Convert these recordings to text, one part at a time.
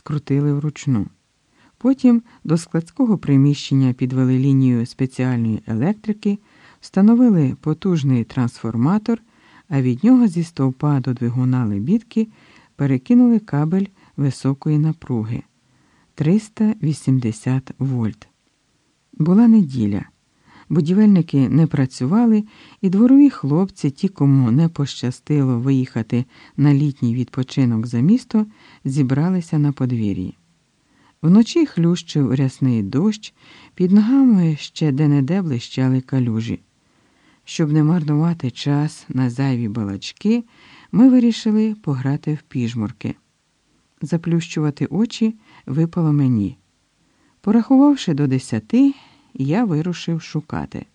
скрутили вручну. Потім до складського приміщення підвели лінію спеціальної електрики, встановили потужний трансформатор, а від нього зі стовпа до двигуна лебідки перекинули кабель високої напруги 380 вольт. Була неділя. Будівельники не працювали, і дворові хлопці, ті, кому не пощастило виїхати на літній відпочинок за місто, зібралися на подвір'ї. Вночі хлющив рясний дощ, під ногами ще де-не-де блищали калюжі. Щоб не марнувати час на зайві балачки, ми вирішили пограти в піжмурки. Заплющувати очі випало мені. Порахувавши до десяти, я вирушив шукати.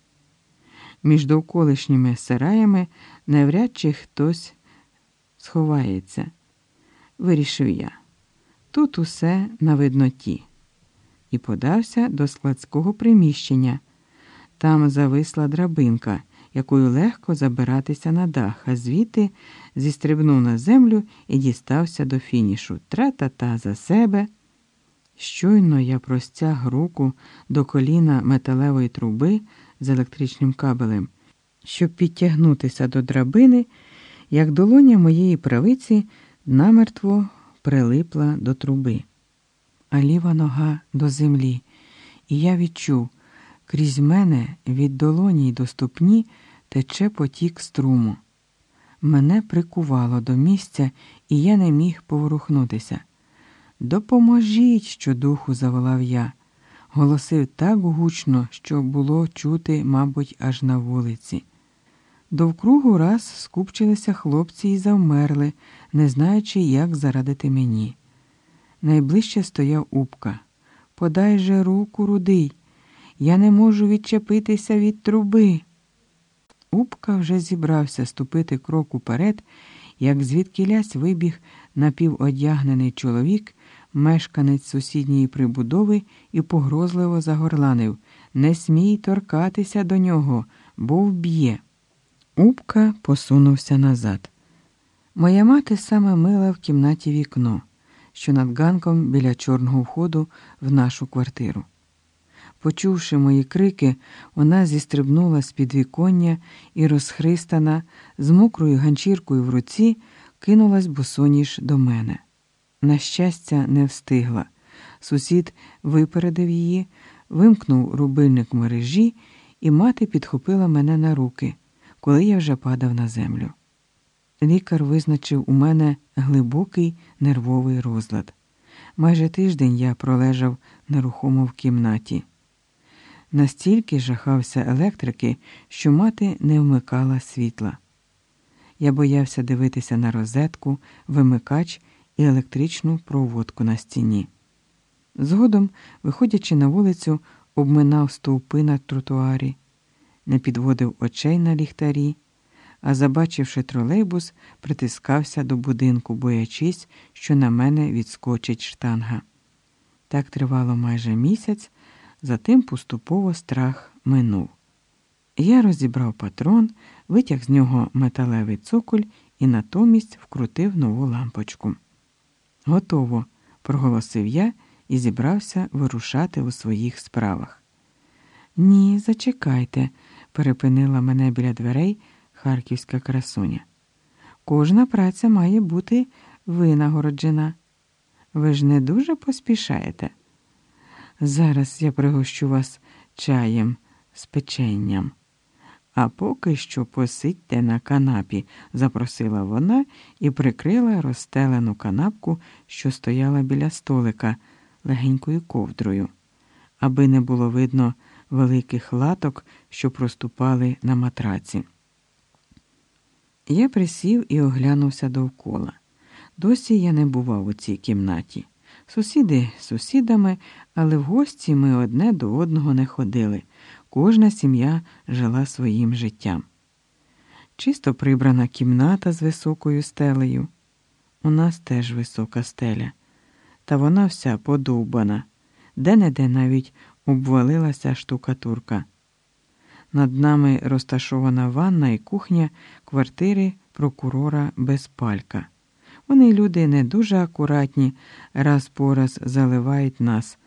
Між довколишніми сараями навряд чи хтось сховається. Вирішив я. Тут усе на видноті. І подався до складського приміщення. Там зависла драбинка, якою легко забиратися на дах, а звідти зістрибнув на землю і дістався до фінішу. Тра-та-та за себе. Щойно я простяг руку до коліна металевої труби з електричним кабелем, щоб підтягнутися до драбини, як долоня моєї правиці намертво прилипла до труби, а ліва нога до землі, і я відчув, крізь мене від долоні й до ступні тече потік струму. Мене прикувало до місця, і я не міг поворухнутися. Допоможіть, щодуху заволав я, голосив так гучно, що було чути, мабуть, аж на вулиці. Довкругу раз скупчилися хлопці і завмерли, не знаючи, як зарадити мені. Найближче стояв Упка. Подай же руку, рудий, я не можу відчепитися від труби. Упка вже зібрався ступити крок уперед, як звідкілясь вибіг напіводягнений чоловік, мешканець сусідньої прибудови, і погрозливо загорланив Не смій торкатися до нього, бо вб'є. Упка посунувся назад. Моя мати саме мила в кімнаті вікно, що над ганком біля чорного входу в нашу квартиру. Почувши мої крики, вона зістрибнула з під віконня і, розхристана, з мокрою ганчіркою в руці, кинулась босоніж до мене. На щастя, не встигла. Сусід випередив її, вимкнув рубильник мережі, і мати підхопила мене на руки, коли я вже падав на землю. Лікар визначив у мене глибокий нервовий розлад. Майже тиждень я пролежав нерухомо в кімнаті. Настільки жахався електрики, що мати не вмикала світла. Я боявся дивитися на розетку, вимикач і електричну проводку на стіні. Згодом, виходячи на вулицю, обминав стовпи на тротуарі, не підводив очей на ліхтарі, а, забачивши тролейбус, притискався до будинку, боячись, що на мене відскочить штанга. Так тривало майже місяць, затим поступово страх минув. Я розібрав патрон, витяг з нього металевий цоколь і натомість вкрутив нову лампочку. Готово, проголосив я і зібрався вирушати у своїх справах. Ні, зачекайте, перепинила мене біля дверей харківська красуня. Кожна праця має бути винагороджена. Ви ж не дуже поспішаєте. Зараз я пригощу вас чаєм з печенням. А поки що посидьте на канапі, запросила вона і прикрила розстелену канапку, що стояла біля столика легенькою ковдрою, аби не було видно великих латок, що проступали на матраці. Я присів і оглянувся довкола. Досі я не бував у цій кімнаті. Сусіди сусідами, але в гості ми одне до одного не ходили. Кожна сім'я жила своїм життям. Чисто прибрана кімната з високою стелею. У нас теж висока стеля, та вона вся подовбана, де-не-де навіть обвалилася штукатурка. Над нами розташована ванна і кухня квартири прокурора Безпалька. Вони люди не дуже акуратні, раз по раз заливають нас.